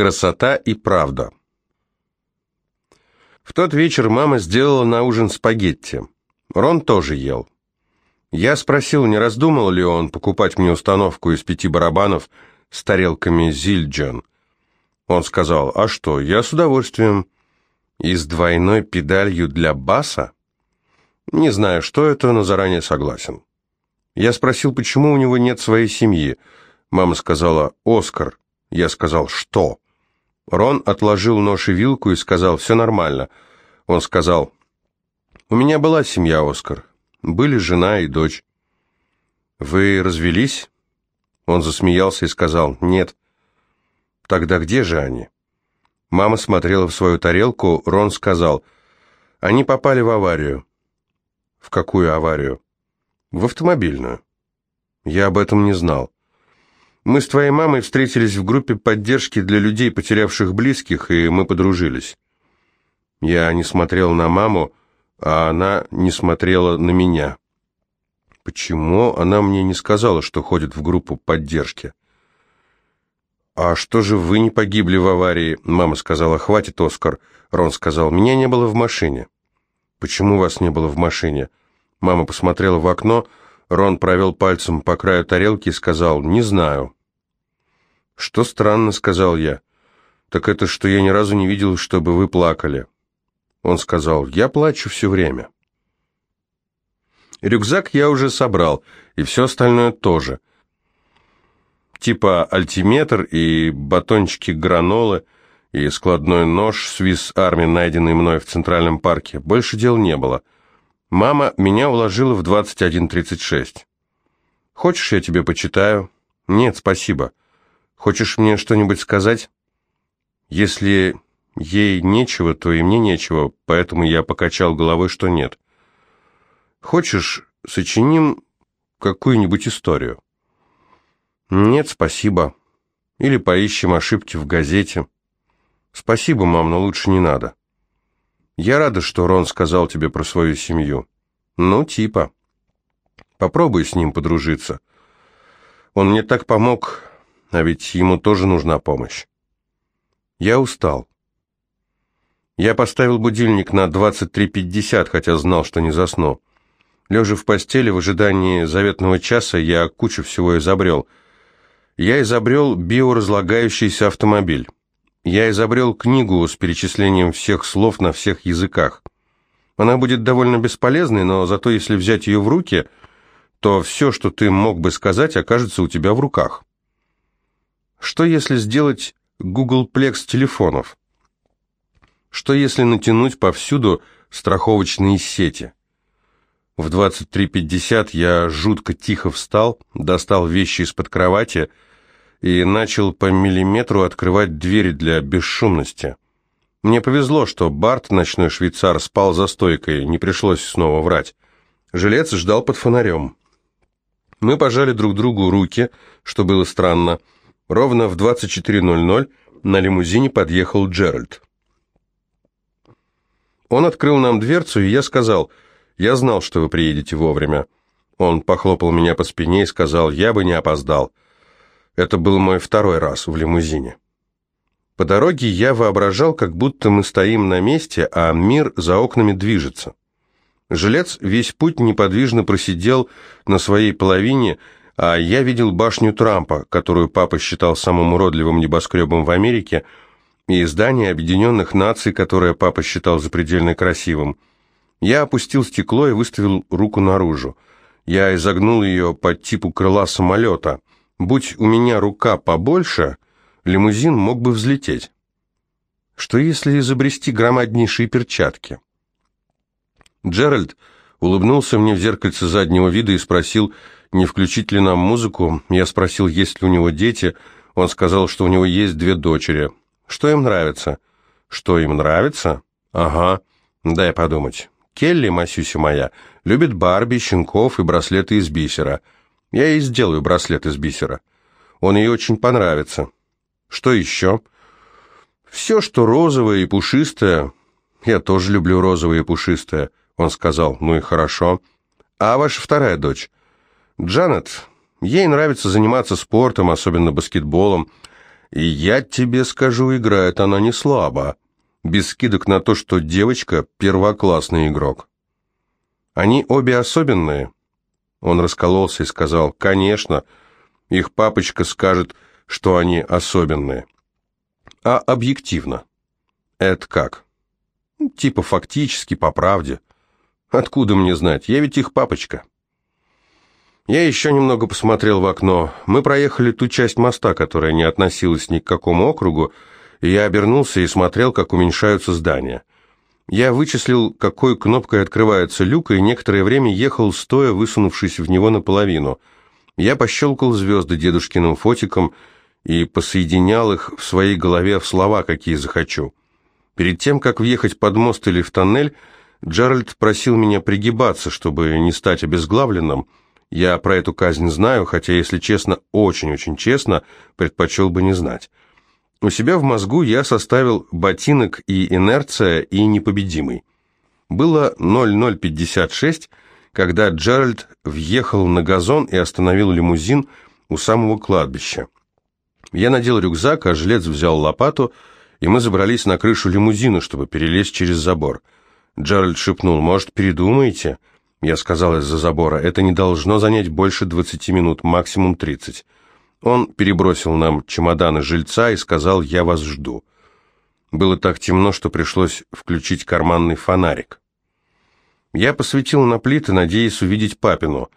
Красота и правда. В тот вечер мама сделала на ужин спагетти. Рон тоже ел. Я спросил, не раздумал ли он покупать мне установку из пяти барабанов с тарелками Зильджан. Он сказал, а что, я с удовольствием. И с двойной педалью для баса? Не знаю, что это, но заранее согласен. Я спросил, почему у него нет своей семьи. Мама сказала, Оскар. Я сказал, что? Рон отложил нож и вилку и сказал, все нормально. Он сказал, у меня была семья, Оскар. Были жена и дочь. Вы развелись? Он засмеялся и сказал, нет. Тогда где же они? Мама смотрела в свою тарелку, Рон сказал, они попали в аварию. В какую аварию? В автомобильную. Я об этом не знал. Мы с твоей мамой встретились в группе поддержки для людей, потерявших близких, и мы подружились. Я не смотрел на маму, а она не смотрела на меня. Почему она мне не сказала, что ходит в группу поддержки? «А что же вы не погибли в аварии?» Мама сказала, «Хватит, Оскар». Рон сказал, «Меня не было в машине». «Почему вас не было в машине?» Мама посмотрела в окно, Рон провел пальцем по краю тарелки и сказал, «Не знаю». «Что странно», — сказал я. «Так это, что я ни разу не видел, чтобы вы плакали». Он сказал, «Я плачу все время». Рюкзак я уже собрал, и все остальное тоже. Типа альтиметр и батончики гранолы, и складной нож Swiss Army, найденный мной в Центральном парке. Больше дел не было. Мама меня уложила в 21.36. «Хочешь, я тебе почитаю?» «Нет, спасибо. Хочешь мне что-нибудь сказать?» «Если Ей нечего, то и мне нечего, поэтому я покачал головой, что нет. Хочешь, сочиним какую-нибудь историю? Нет, спасибо. Или поищем ошибки в газете. Спасибо, мам, но лучше не надо. Я рада, что Рон сказал тебе про свою семью. Ну, типа. Попробуй с ним подружиться. Он мне так помог, а ведь ему тоже нужна помощь. Я устал. Я поставил будильник на 23.50, хотя знал, что не засну. Лежа в постели в ожидании заветного часа, я кучу всего изобрел. Я изобрел биоразлагающийся автомобиль. Я изобрел книгу с перечислением всех слов на всех языках. Она будет довольно бесполезной, но зато если взять ее в руки, то все, что ты мог бы сказать, окажется у тебя в руках. Что если сделать Googleplex телефонов? Что если натянуть повсюду страховочные сети? В 23.50 я жутко тихо встал, достал вещи из-под кровати и начал по миллиметру открывать двери для бесшумности. Мне повезло, что Барт, ночной швейцар, спал за стойкой, не пришлось снова врать. Жилец ждал под фонарем. Мы пожали друг другу руки, что было странно. Ровно в 24.00 на лимузине подъехал Джеральд. Он открыл нам дверцу, и я сказал, «Я знал, что вы приедете вовремя». Он похлопал меня по спине и сказал, «Я бы не опоздал». Это был мой второй раз в лимузине. По дороге я воображал, как будто мы стоим на месте, а мир за окнами движется. Жилец весь путь неподвижно просидел на своей половине, а я видел башню Трампа, которую папа считал самым уродливым небоскребом в Америке, и здание Объединенных Наций, которое папа считал запредельно красивым. Я опустил стекло и выставил руку наружу. Я изогнул ее под типу крыла самолета. Будь у меня рука побольше, лимузин мог бы взлететь. Что если изобрести громаднейшие перчатки? Джеральд улыбнулся мне в зеркальце заднего вида и спросил, не включить ли нам музыку. Я спросил, есть ли у него дети. Он сказал, что у него есть две дочери. Что им нравится? Что им нравится? Ага, дай подумать. Келли, Масюся моя, любит Барби, щенков и браслеты из бисера. Я ей сделаю браслет из бисера. Он ей очень понравится. Что еще? Все, что розовое и пушистое. Я тоже люблю розовое и пушистое. Он сказал, ну и хорошо. А ваша вторая дочь? Джанет, ей нравится заниматься спортом, особенно баскетболом. И я тебе скажу, играет она не слабо. Без скидок на то, что девочка – первоклассный игрок. Они обе особенные. Он раскололся и сказал, конечно, их папочка скажет, что они особенные. А объективно? Это как? Типа фактически, по правде. Откуда мне знать? Я ведь их папочка. Я еще немного посмотрел в окно. Мы проехали ту часть моста, которая не относилась ни к какому округу, и я обернулся и смотрел, как уменьшаются здания. Я вычислил, какой кнопкой открывается люк, и некоторое время ехал, стоя, высунувшись в него наполовину. Я пощелкал звезды дедушкиным фотиком и посоединял их в своей голове в слова, какие захочу. Перед тем, как въехать под мост или в тоннель, Джеральд просил меня пригибаться, чтобы не стать обезглавленным. Я про эту казнь знаю, хотя, если честно, очень-очень честно, предпочел бы не знать. У себя в мозгу я составил ботинок и инерция, и непобедимый. Было 0056, когда Джеральд въехал на газон и остановил лимузин у самого кладбища. Я надел рюкзак, а жилец взял лопату, и мы забрались на крышу лимузина, чтобы перелезть через забор. Джеральд шепнул, «Может, передумаете?» Я сказал из-за забора, «Это не должно занять больше 20 минут, максимум 30». Он перебросил нам чемоданы жильца и сказал «Я вас жду». Было так темно, что пришлось включить карманный фонарик. Я посветил на плиты, надеясь увидеть папину.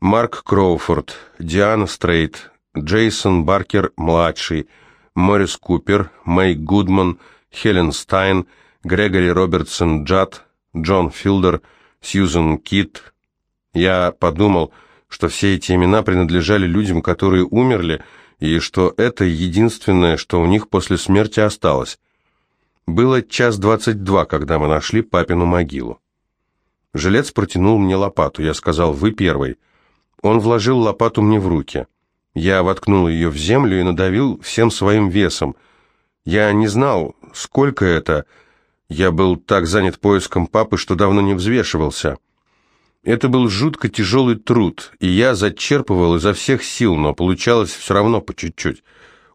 Марк Кроуфорд, Диана Стрейт, Джейсон Баркер-младший, Морис Купер, Мэй Гудман, Хелен Стайн, Грегори Робертсон Джад, Джон Филдер, Сьюзен Кит. Я подумал что все эти имена принадлежали людям, которые умерли, и что это единственное, что у них после смерти осталось. Было час двадцать два, когда мы нашли папину могилу. Жилец протянул мне лопату. Я сказал, вы первый. Он вложил лопату мне в руки. Я воткнул ее в землю и надавил всем своим весом. Я не знал, сколько это. Я был так занят поиском папы, что давно не взвешивался. Это был жутко тяжелый труд, и я зачерпывал изо всех сил, но получалось все равно по чуть-чуть.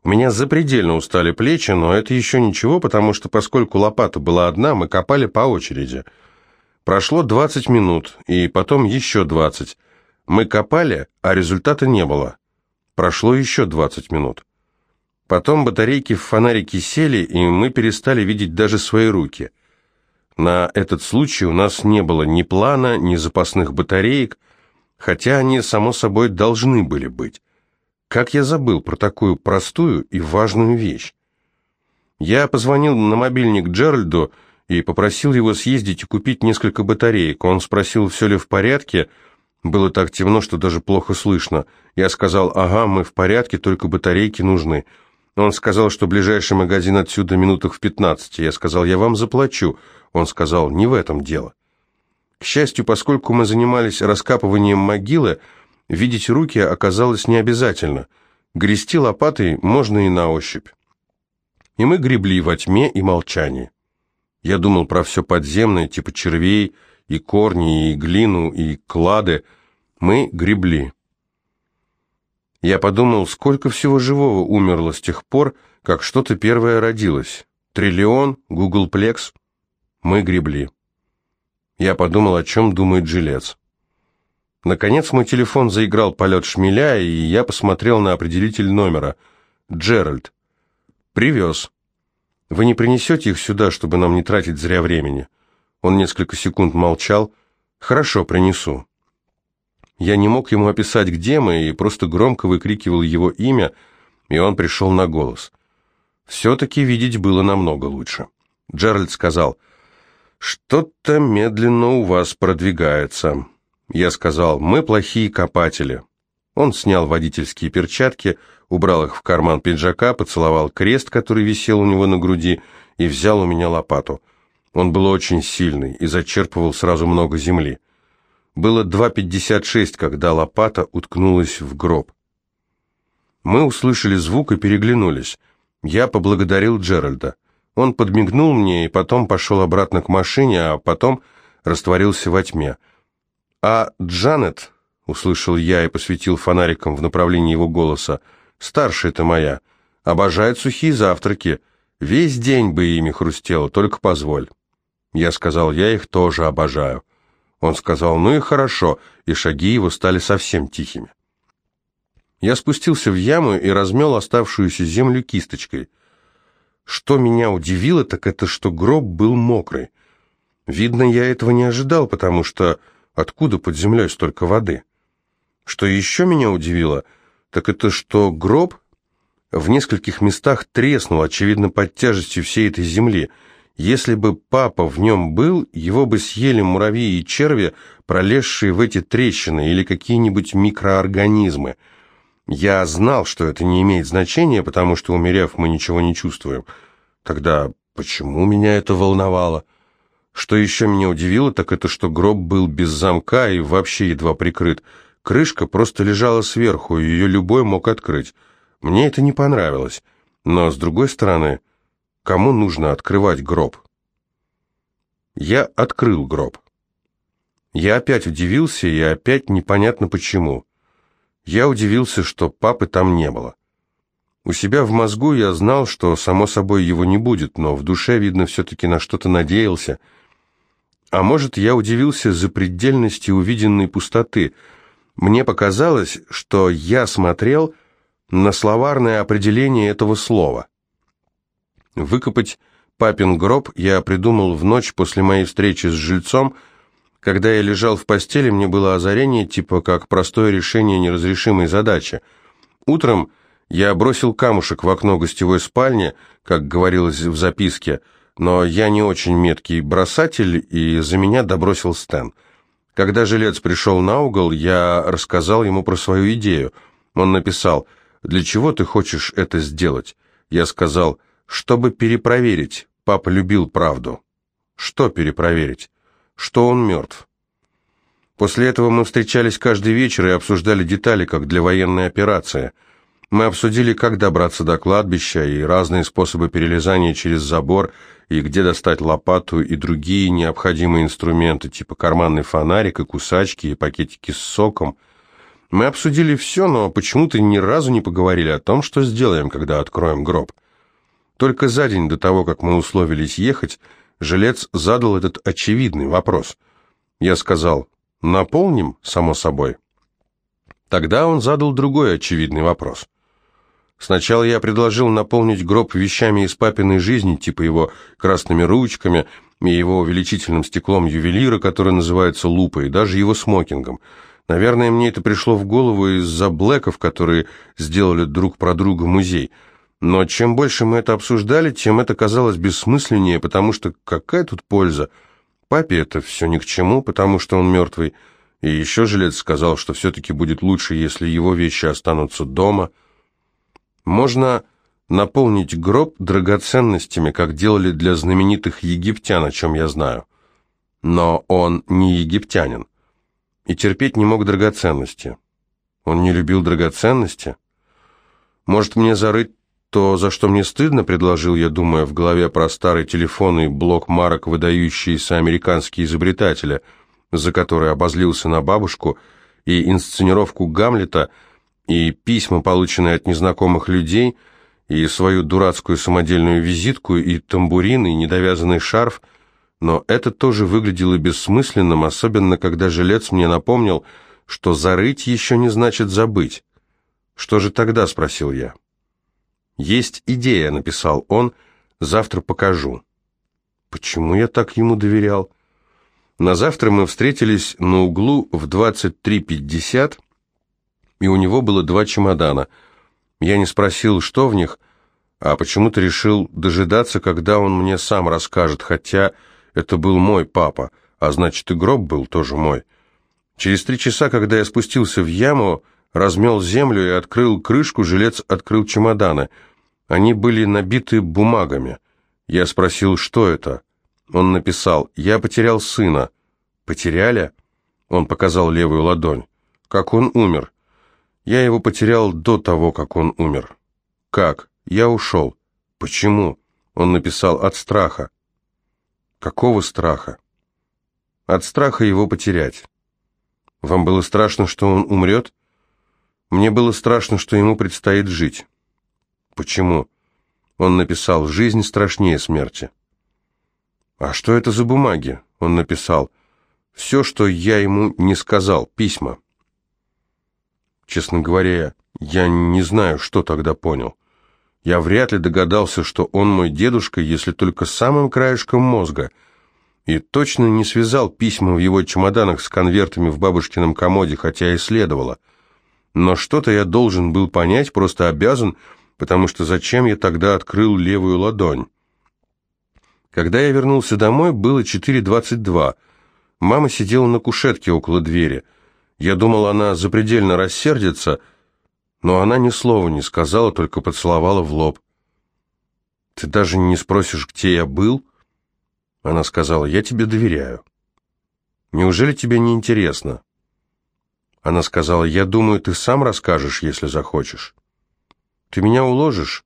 У меня запредельно устали плечи, но это еще ничего, потому что поскольку лопата была одна, мы копали по очереди. Прошло 20 минут, и потом еще 20. Мы копали, а результата не было. Прошло еще 20 минут. Потом батарейки в фонарике сели, и мы перестали видеть даже свои руки – на этот случай у нас не было ни плана, ни запасных батареек, хотя они, само собой, должны были быть. Как я забыл про такую простую и важную вещь? Я позвонил на мобильник Джеральду и попросил его съездить и купить несколько батареек. Он спросил, все ли в порядке. Было так темно, что даже плохо слышно. Я сказал, ага, мы в порядке, только батарейки нужны. Он сказал, что ближайший магазин отсюда минутах в пятнадцати. Я сказал, я вам заплачу. Он сказал, не в этом дело. К счастью, поскольку мы занимались раскапыванием могилы, видеть руки оказалось не обязательно. Грести лопатой можно и на ощупь. И мы гребли во тьме и молчании. Я думал про все подземное, типа червей, и корни, и глину, и клады. Мы гребли. Я подумал, сколько всего живого умерло с тех пор, как что-то первое родилось. Триллион, гуглплекс — мы гребли. Я подумал, о чем думает жилец. Наконец мой телефон заиграл полет шмеля, и я посмотрел на определитель номера. «Джеральд». «Привез». «Вы не принесете их сюда, чтобы нам не тратить зря времени?» Он несколько секунд молчал. «Хорошо, принесу». Я не мог ему описать, где мы, и просто громко выкрикивал его имя, и он пришел на голос. Все-таки видеть было намного лучше. Джеральд сказал, «Что-то медленно у вас продвигается». Я сказал, «Мы плохие копатели». Он снял водительские перчатки, убрал их в карман пиджака, поцеловал крест, который висел у него на груди, и взял у меня лопату. Он был очень сильный и зачерпывал сразу много земли. Было 2.56, когда лопата уткнулась в гроб. Мы услышали звук и переглянулись. Я поблагодарил Джеральда. Он подмигнул мне и потом пошел обратно к машине, а потом растворился во тьме. «А Джанет», — услышал я и посветил фонариком в направлении его голоса, — «старшая-то моя, Обожает сухие завтраки. Весь день бы ими хрустело, только позволь. Я сказал, я их тоже обожаю. Он сказал, ну и хорошо, и шаги его стали совсем тихими. Я спустился в яму и размел оставшуюся землю кисточкой. Что меня удивило, так это, что гроб был мокрый. Видно, я этого не ожидал, потому что откуда под землей столько воды? Что еще меня удивило, так это, что гроб в нескольких местах треснул, очевидно, под тяжестью всей этой земли. Если бы папа в нем был, его бы съели муравьи и черви, пролезшие в эти трещины, или какие-нибудь микроорганизмы. Я знал, что это не имеет значения, потому что, умерев, мы ничего не чувствуем. Тогда почему меня это волновало? Что еще меня удивило, так это, что гроб был без замка и вообще едва прикрыт. Крышка просто лежала сверху, и ее любой мог открыть. Мне это не понравилось. Но, с другой стороны, кому нужно открывать гроб? Я открыл гроб. Я опять удивился, и опять непонятно почему. Я удивился, что папы там не было. У себя в мозгу я знал, что, само собой, его не будет, но в душе, видно, все-таки на что-то надеялся. А может, я удивился за предельности увиденной пустоты. Мне показалось, что я смотрел на словарное определение этого слова. Выкопать папин гроб я придумал в ночь после моей встречи с жильцом, когда я лежал в постели, мне было озарение, типа как простое решение неразрешимой задачи. Утром я бросил камушек в окно гостевой спальни, как говорилось в записке, но я не очень меткий бросатель, и за меня добросил Стэн. Когда жилец пришел на угол, я рассказал ему про свою идею. Он написал «Для чего ты хочешь это сделать?» Я сказал «Чтобы перепроверить. Папа любил правду». «Что перепроверить?» что он мертв. После этого мы встречались каждый вечер и обсуждали детали, как для военной операции. Мы обсудили, как добраться до кладбища и разные способы перелезания через забор, и где достать лопату и другие необходимые инструменты, типа карманный фонарик и кусачки, и пакетики с соком. Мы обсудили все, но почему-то ни разу не поговорили о том, что сделаем, когда откроем гроб. Только за день до того, как мы условились ехать, жилец задал этот очевидный вопрос. Я сказал, наполним, само собой. Тогда он задал другой очевидный вопрос. Сначала я предложил наполнить гроб вещами из папиной жизни, типа его красными ручками и его увеличительным стеклом ювелира, который называется лупой, и даже его смокингом. Наверное, мне это пришло в голову из-за блэков, которые сделали друг про друга музей – но чем больше мы это обсуждали, тем это казалось бессмысленнее, потому что какая тут польза? Папе это все ни к чему, потому что он мертвый. И еще жилец сказал, что все-таки будет лучше, если его вещи останутся дома. Можно наполнить гроб драгоценностями, как делали для знаменитых египтян, о чем я знаю. Но он не египтянин и терпеть не мог драгоценности. Он не любил драгоценности? Может, мне зарыть то, за что мне стыдно, предложил я, думая в голове про старый телефон и блок марок, выдающиеся американские изобретатели, за который обозлился на бабушку, и инсценировку Гамлета, и письма, полученные от незнакомых людей, и свою дурацкую самодельную визитку, и тамбурин, и недовязанный шарф, но это тоже выглядело бессмысленным, особенно когда жилец мне напомнил, что зарыть еще не значит забыть. «Что же тогда?» — спросил я. «Есть идея», — написал он, — «завтра покажу». Почему я так ему доверял? На завтра мы встретились на углу в 23.50, и у него было два чемодана. Я не спросил, что в них, а почему-то решил дожидаться, когда он мне сам расскажет, хотя это был мой папа, а значит и гроб был тоже мой. Через три часа, когда я спустился в яму, размел землю и открыл крышку, жилец открыл чемоданы. Они были набиты бумагами. Я спросил, что это. Он написал, «Я потерял сына». «Потеряли?» Он показал левую ладонь. «Как он умер?» «Я его потерял до того, как он умер». «Как?» «Я ушел». «Почему?» Он написал, «От страха». «Какого страха?» «От страха его потерять». «Вам было страшно, что он умрет?» Мне было страшно, что ему предстоит жить. Почему? Он написал «Жизнь страшнее смерти». А что это за бумаги? Он написал «Все, что я ему не сказал, письма». Честно говоря, я не знаю, что тогда понял. Я вряд ли догадался, что он мой дедушка, если только самым краешком мозга, и точно не связал письма в его чемоданах с конвертами в бабушкином комоде, хотя и следовало. Но что-то я должен был понять, просто обязан, потому что зачем я тогда открыл левую ладонь? Когда я вернулся домой, было 4.22. Мама сидела на кушетке около двери. Я думал, она запредельно рассердится, но она ни слова не сказала, только поцеловала в лоб. «Ты даже не спросишь, где я был?» Она сказала, «Я тебе доверяю». «Неужели тебе не интересно?» Она сказала, «Я думаю, ты сам расскажешь, если захочешь». «Ты меня уложишь?»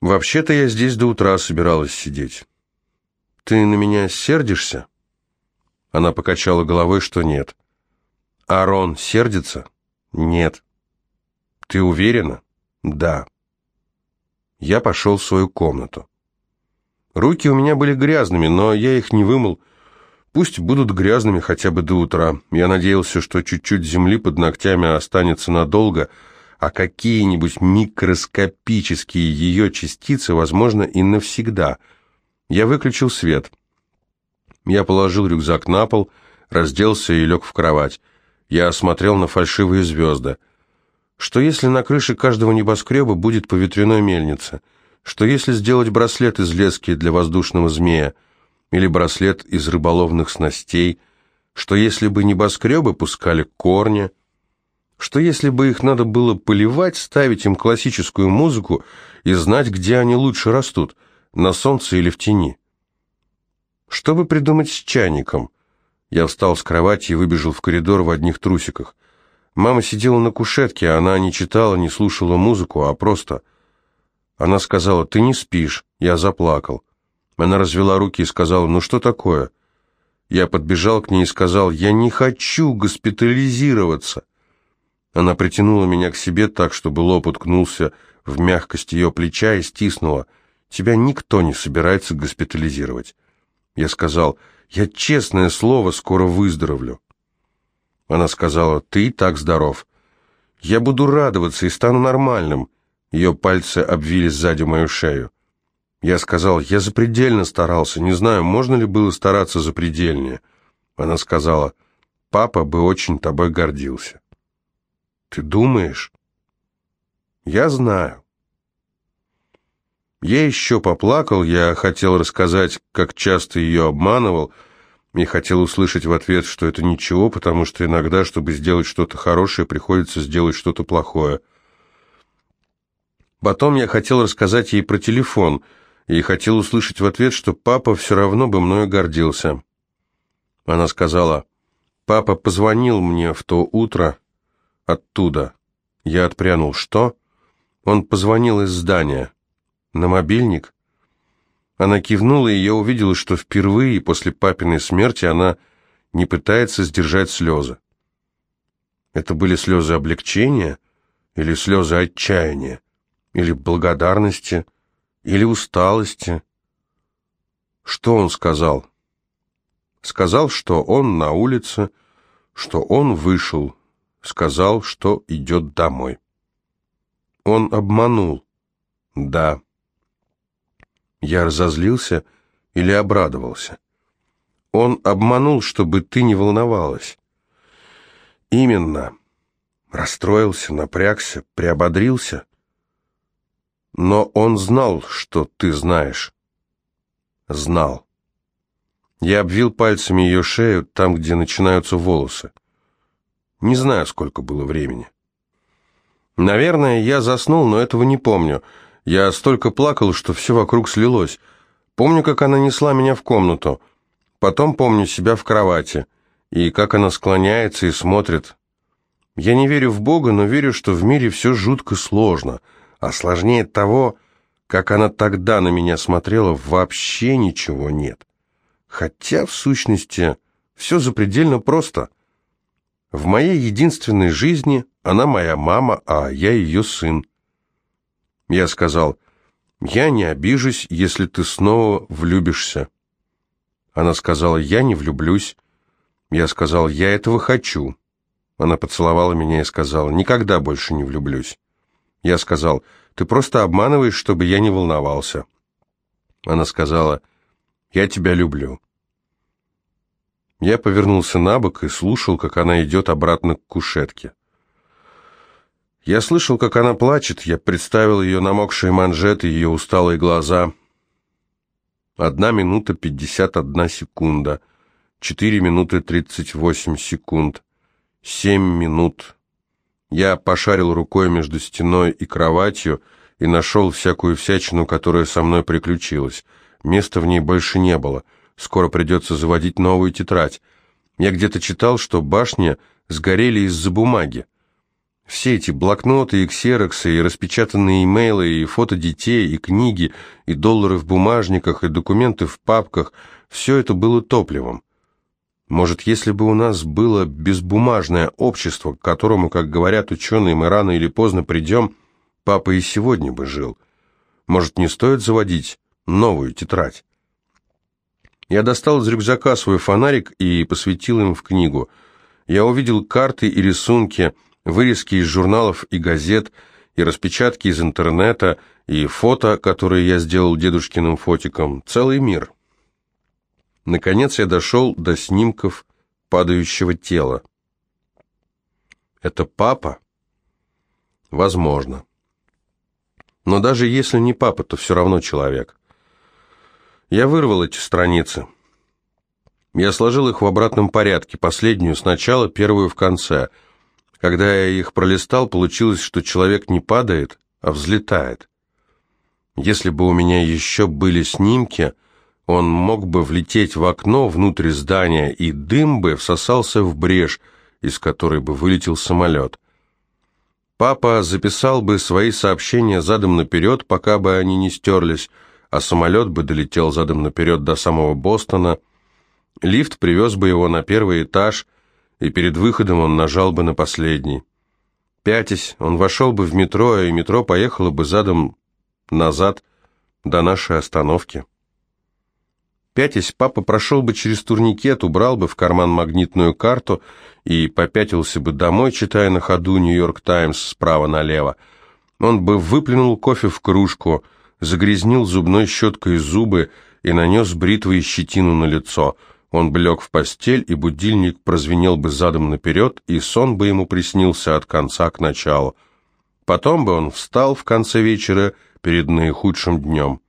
«Вообще-то я здесь до утра собиралась сидеть». «Ты на меня сердишься?» Она покачала головой, что нет. «Арон сердится?» «Нет». «Ты уверена?» «Да». Я пошел в свою комнату. Руки у меня были грязными, но я их не вымыл. Пусть будут грязными хотя бы до утра. Я надеялся, что чуть-чуть земли под ногтями останется надолго, а какие-нибудь микроскопические ее частицы, возможно, и навсегда. Я выключил свет. Я положил рюкзак на пол, разделся и лег в кровать. Я осмотрел на фальшивые звезды. Что если на крыше каждого небоскреба будет по ветряной мельнице? Что если сделать браслет из лески для воздушного змея? Или браслет из рыболовных снастей? Что если бы небоскребы пускали корни? Что если бы их надо было поливать, ставить им классическую музыку и знать, где они лучше растут, на солнце или в тени? Что бы придумать с чайником? Я встал с кровати и выбежал в коридор в одних трусиках. Мама сидела на кушетке, она не читала, не слушала музыку, а просто... Она сказала, ты не спишь. Я заплакал. Она развела руки и сказала, ну что такое? Я подбежал к ней и сказал, я не хочу госпитализироваться. Она притянула меня к себе так, чтобы лоб уткнулся в мягкость ее плеча и стиснула. Тебя никто не собирается госпитализировать. Я сказал, я, честное слово, скоро выздоровлю. Она сказала, ты и так здоров. Я буду радоваться и стану нормальным. Ее пальцы обвили сзади мою шею. Я сказал, я запредельно старался, не знаю, можно ли было стараться запредельнее. Она сказала, папа бы очень тобой гордился. Ты думаешь? Я знаю. Я еще поплакал, я хотел рассказать, как часто ее обманывал, и хотел услышать в ответ, что это ничего, потому что иногда, чтобы сделать что-то хорошее, приходится сделать что-то плохое. Потом я хотел рассказать ей про телефон, и хотел услышать в ответ, что папа все равно бы мною гордился. Она сказала, «Папа позвонил мне в то утро оттуда». Я отпрянул, «Что?» Он позвонил из здания. «На мобильник?» Она кивнула, и я увидела, что впервые после папиной смерти она не пытается сдержать слезы. Это были слезы облегчения или слезы отчаяния, или благодарности, или усталости. Что он сказал? Сказал, что он на улице, что он вышел, сказал, что идет домой. Он обманул. Да. Я разозлился или обрадовался? Он обманул, чтобы ты не волновалась. Именно. Расстроился, напрягся, приободрился. Но он знал, что ты знаешь. Знал. Я обвил пальцами ее шею, там, где начинаются волосы. Не знаю, сколько было времени. Наверное, я заснул, но этого не помню. Я столько плакал, что все вокруг слилось. Помню, как она несла меня в комнату. Потом помню себя в кровати. И как она склоняется и смотрит. Я не верю в Бога, но верю, что в мире все жутко сложно. А сложнее того, как она тогда на меня смотрела, вообще ничего нет. Хотя, в сущности, все запредельно просто. В моей единственной жизни она моя мама, а я ее сын. Я сказал, «Я не обижусь, если ты снова влюбишься». Она сказала, «Я не влюблюсь». Я сказал, «Я этого хочу». Она поцеловала меня и сказала, «Никогда больше не влюблюсь». Я сказал, «Ты просто обманываешь, чтобы я не волновался». Она сказала, «Я тебя люблю». Я повернулся на бок и слушал, как она идет обратно к кушетке. Я слышал, как она плачет, я представил ее намокшие манжеты, ее усталые глаза. Одна минута пятьдесят одна секунда, четыре минуты тридцать восемь секунд, семь минут. Я пошарил рукой между стеной и кроватью и нашел всякую всячину, которая со мной приключилась. Места в ней больше не было — Скоро придется заводить новую тетрадь. Я где-то читал, что башни сгорели из-за бумаги. Все эти блокноты и ксероксы, и распечатанные имейлы, и фото детей, и книги, и доллары в бумажниках, и документы в папках – все это было топливом. Может, если бы у нас было безбумажное общество, к которому, как говорят ученые, мы рано или поздно придем, папа и сегодня бы жил. Может, не стоит заводить новую тетрадь? Я достал из рюкзака свой фонарик и посветил им в книгу. Я увидел карты и рисунки, вырезки из журналов и газет, и распечатки из интернета, и фото, которые я сделал дедушкиным фотиком. Целый мир. Наконец я дошел до снимков падающего тела. Это папа? Возможно. Но даже если не папа, то все равно человек. Я вырвал эти страницы. Я сложил их в обратном порядке, последнюю сначала, первую в конце. Когда я их пролистал, получилось, что человек не падает, а взлетает. Если бы у меня еще были снимки, он мог бы влететь в окно внутрь здания, и дым бы всосался в брешь, из которой бы вылетел самолет. Папа записал бы свои сообщения задом наперед, пока бы они не стерлись, а самолет бы долетел задом наперед до самого Бостона. Лифт привез бы его на первый этаж, и перед выходом он нажал бы на последний. Пятясь, он вошел бы в метро, и метро поехало бы задом назад до нашей остановки. Пятясь, папа прошел бы через турникет, убрал бы в карман магнитную карту и попятился бы домой, читая на ходу «Нью-Йорк Таймс» справа налево. Он бы выплюнул кофе в кружку – загрязнил зубной щеткой зубы и нанес бритвой щетину на лицо. Он бы лег в постель, и будильник прозвенел бы задом наперед, и сон бы ему приснился от конца к началу. Потом бы он встал в конце вечера перед наихудшим днем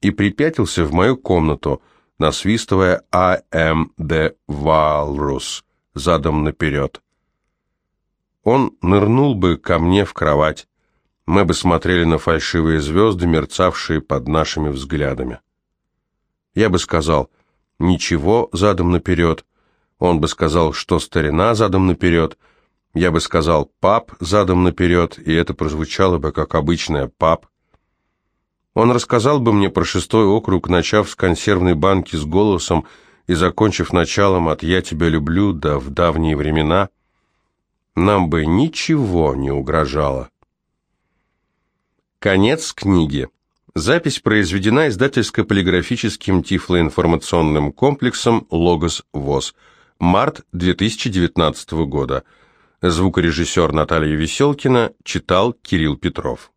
и припятился в мою комнату, насвистывая «I am the walrus» задом наперед. Он нырнул бы ко мне в кровать, мы бы смотрели на фальшивые звезды, мерцавшие под нашими взглядами. Я бы сказал «ничего задом наперед», он бы сказал «что старина задом наперед», я бы сказал «пап задом наперед», и это прозвучало бы как обычное «пап». Он рассказал бы мне про шестой округ, начав с консервной банки с голосом и закончив началом от «я тебя люблю» да в давние времена. Нам бы ничего не угрожало. Конец книги. Запись произведена издательско-полиграфическим тифлоинформационным комплексом «Логос ВОЗ». Март 2019 года. Звукорежиссер Наталья Веселкина читал Кирилл Петров.